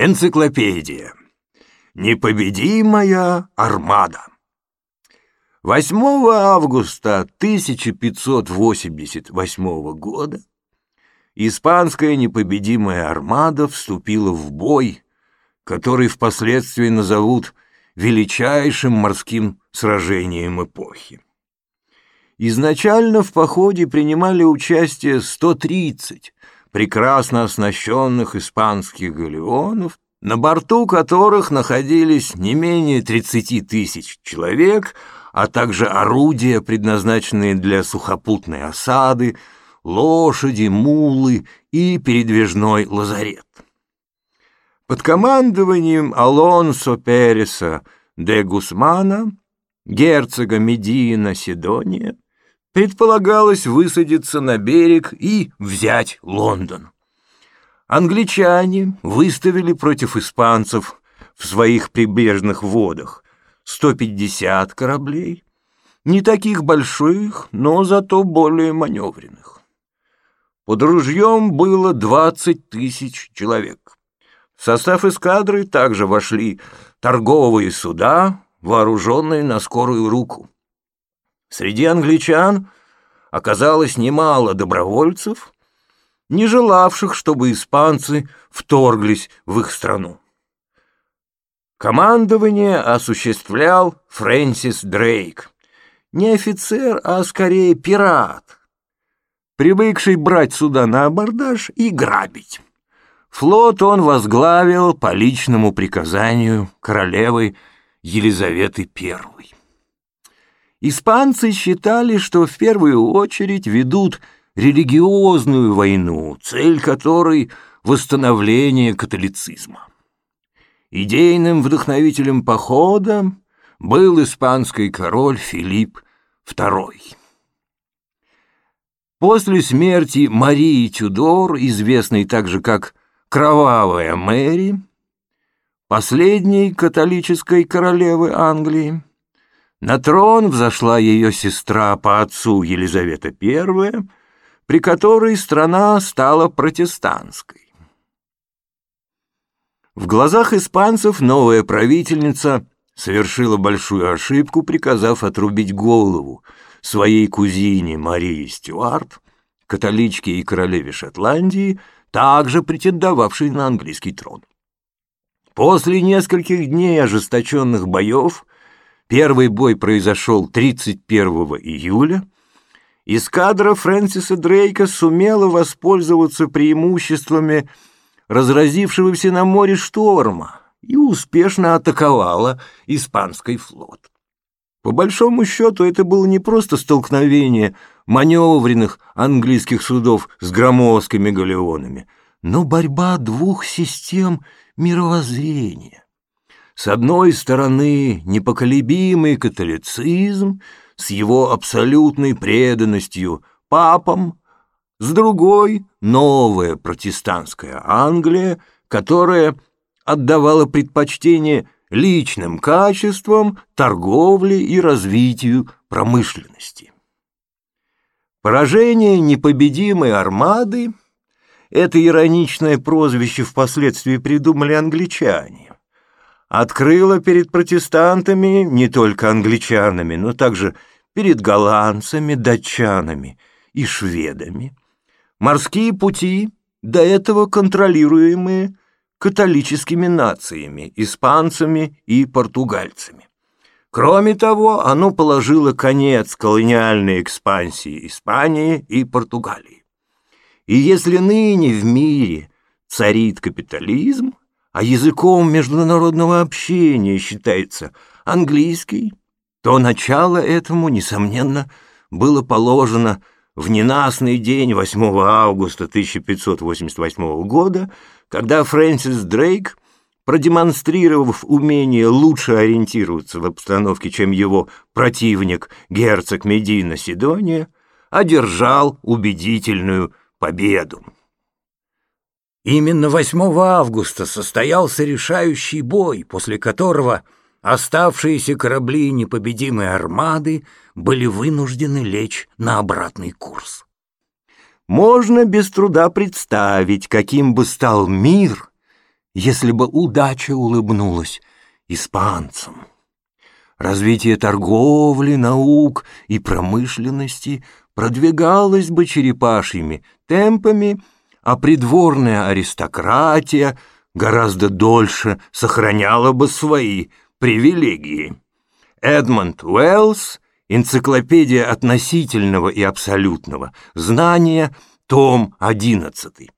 Энциклопедия. Непобедимая армада. 8 августа 1588 года испанская непобедимая армада вступила в бой, который впоследствии назовут величайшим морским сражением эпохи. Изначально в походе принимали участие 130 прекрасно оснащенных испанских галеонов, на борту которых находились не менее 30 тысяч человек, а также орудия, предназначенные для сухопутной осады, лошади, мулы и передвижной лазарет. Под командованием Алонсо Переса де Гусмана, герцога Медина Сидония, предполагалось высадиться на берег и взять Лондон. Англичане выставили против испанцев в своих прибрежных водах 150 кораблей, не таких больших, но зато более маневренных. Под ружьем было 20 тысяч человек. В состав эскадры также вошли торговые суда, вооруженные на скорую руку. Среди англичан оказалось немало добровольцев, не желавших, чтобы испанцы вторглись в их страну. Командование осуществлял Фрэнсис Дрейк, не офицер, а скорее пират, привыкший брать суда на абордаж и грабить. Флот он возглавил по личному приказанию королевы Елизаветы I. Испанцы считали, что в первую очередь ведут религиозную войну, цель которой — восстановление католицизма. Идейным вдохновителем похода был испанский король Филипп II. После смерти Марии Тюдор, известной также как «Кровавая Мэри», последней католической королевы Англии, на трон взошла ее сестра по отцу Елизавета I, при которой страна стала протестантской. В глазах испанцев новая правительница совершила большую ошибку, приказав отрубить голову своей кузине Марии Стюарт, католичке и королеве Шотландии, также претендовавшей на английский трон. После нескольких дней ожесточенных боев Первый бой произошел 31 июля. Эскадра Фрэнсиса Дрейка сумела воспользоваться преимуществами разразившегося на море шторма и успешно атаковала испанский флот. По большому счету, это было не просто столкновение маневренных английских судов с громоздкими галеонами, но борьба двух систем мировоззрения. С одной стороны, непоколебимый католицизм с его абсолютной преданностью папам, с другой — новая протестантская Англия, которая отдавала предпочтение личным качествам, торговле и развитию промышленности. Поражение непобедимой армады — это ироничное прозвище впоследствии придумали англичане открыла перед протестантами, не только англичанами, но также перед голландцами, датчанами и шведами, морские пути, до этого контролируемые католическими нациями, испанцами и португальцами. Кроме того, оно положило конец колониальной экспансии Испании и Португалии. И если ныне в мире царит капитализм, а языком международного общения считается английский, то начало этому, несомненно, было положено в ненастный день 8 августа 1588 года, когда Фрэнсис Дрейк, продемонстрировав умение лучше ориентироваться в обстановке, чем его противник, герцог Медина Сидония, одержал убедительную победу. Именно 8 августа состоялся решающий бой, после которого оставшиеся корабли непобедимой армады были вынуждены лечь на обратный курс. Можно без труда представить, каким бы стал мир, если бы удача улыбнулась испанцам. Развитие торговли, наук и промышленности продвигалось бы черепашьими темпами, а придворная аристократия гораздо дольше сохраняла бы свои привилегии. Эдмонд Уэллс «Энциклопедия относительного и абсолютного знания», том 11.